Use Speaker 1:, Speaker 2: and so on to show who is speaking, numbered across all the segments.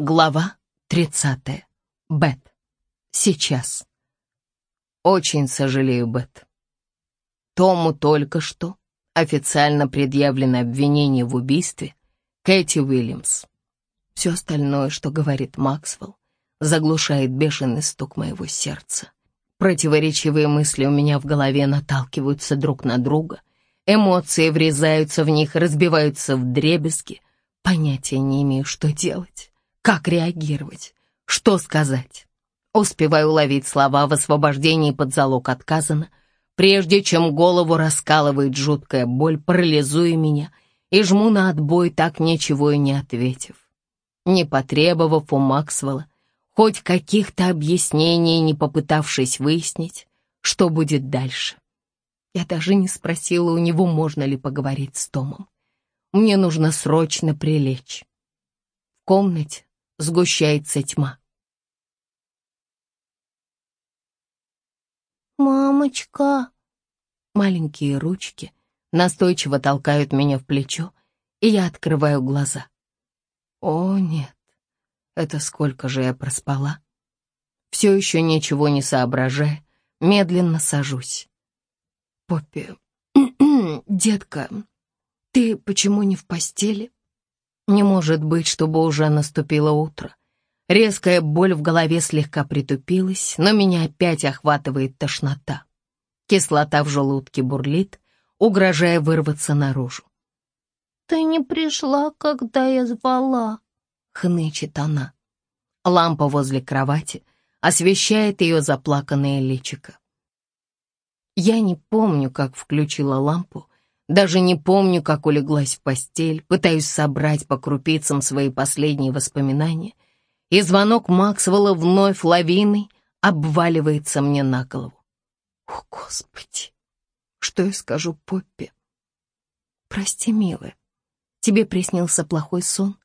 Speaker 1: Глава 30. Бет. Сейчас. Очень сожалею, Бет. Тому только что официально предъявлено обвинение в убийстве Кэти Уильямс. Все остальное, что говорит Максвелл, заглушает бешеный стук моего сердца. Противоречивые мысли у меня в голове наталкиваются друг на друга, эмоции врезаются в них, разбиваются в дребезги. Понятия не имею, что делать. Как реагировать? Что сказать? Успеваю уловить слова в освобождении под залог отказано, прежде чем голову раскалывает жуткая боль, парализуя меня, и жму на отбой, так ничего и не ответив. Не потребовав у Максвелла хоть каких-то объяснений, не попытавшись выяснить, что будет дальше. Я даже не спросила у него, можно ли поговорить с Томом. Мне нужно срочно прилечь. В комнате сгущается тьма.
Speaker 2: «Мамочка!»
Speaker 1: Маленькие ручки настойчиво толкают меня в плечо, и я открываю глаза. О, нет, это сколько же я проспала. Все еще ничего не соображая, медленно сажусь. Поппи, детка, ты почему не в постели? Не может быть, чтобы уже наступило утро. Резкая боль в голове слегка притупилась, но меня опять охватывает тошнота. Кислота в желудке бурлит, угрожая вырваться наружу.
Speaker 2: «Ты не пришла, когда я звала», —
Speaker 1: хнычет она. Лампа возле кровати освещает ее заплаканное личико. Я не помню, как включила лампу, даже не помню, как улеглась в постель, пытаюсь собрать по крупицам свои последние воспоминания, и звонок Максвелла вновь лавиной обваливается мне на голову. О, Господи! Что я скажу Поппи? Прости, милая, тебе приснился плохой сон?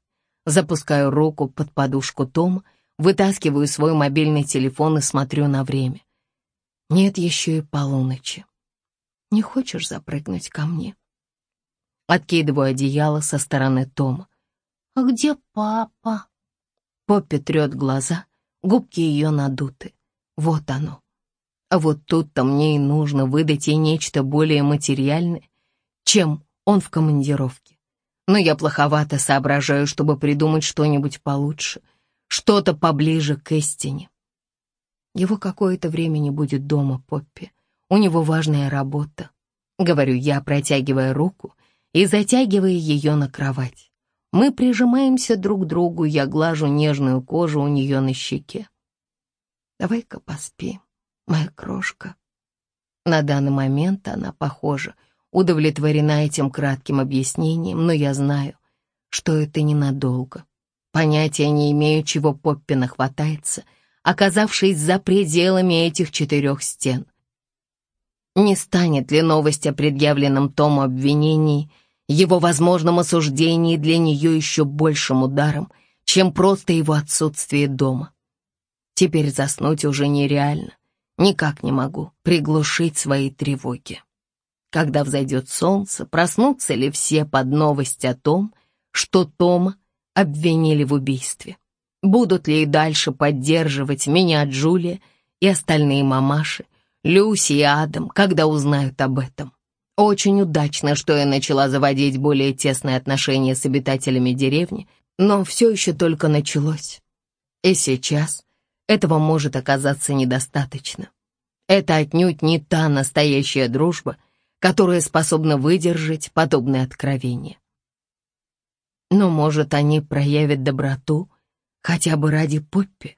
Speaker 1: Запускаю руку под подушку Тома, вытаскиваю свой мобильный телефон и смотрю на время. Нет еще и полуночи. Не хочешь запрыгнуть ко мне? Откидываю одеяло со стороны Тома.
Speaker 2: «А где папа?»
Speaker 1: Поппи трет глаза, губки ее надуты. Вот оно. А вот тут-то мне и нужно выдать ей нечто более материальное, чем он в командировке. Но я плоховато соображаю, чтобы придумать что-нибудь получше, что-то поближе к истине. Его какое-то время не будет дома, Поппи. У него важная работа. Говорю я, протягивая руку и затягивая ее на кровать. Мы прижимаемся друг к другу, я глажу нежную кожу у нее на щеке. Давай-ка поспи, моя крошка. На данный момент она, похожа, удовлетворена этим кратким объяснением, но я знаю, что это ненадолго. Понятия не имею, чего Поппи нахватается, оказавшись за пределами этих четырех стен. Не станет ли новость о предъявленном Тому обвинении, его возможном осуждении для нее еще большим ударом, чем просто его отсутствие дома? Теперь заснуть уже нереально. Никак не могу приглушить свои тревоги. Когда взойдет солнце, проснутся ли все под новость о том, что Тома обвинили в убийстве? Будут ли и дальше поддерживать меня Джулия и остальные мамаши, Люси и Адам, когда узнают об этом. Очень удачно, что я начала заводить более тесные отношения с обитателями деревни, но все еще только началось. И сейчас этого может оказаться недостаточно. Это отнюдь не та настоящая дружба, которая способна выдержать подобное откровение. Но, может, они проявят доброту хотя бы ради Поппи.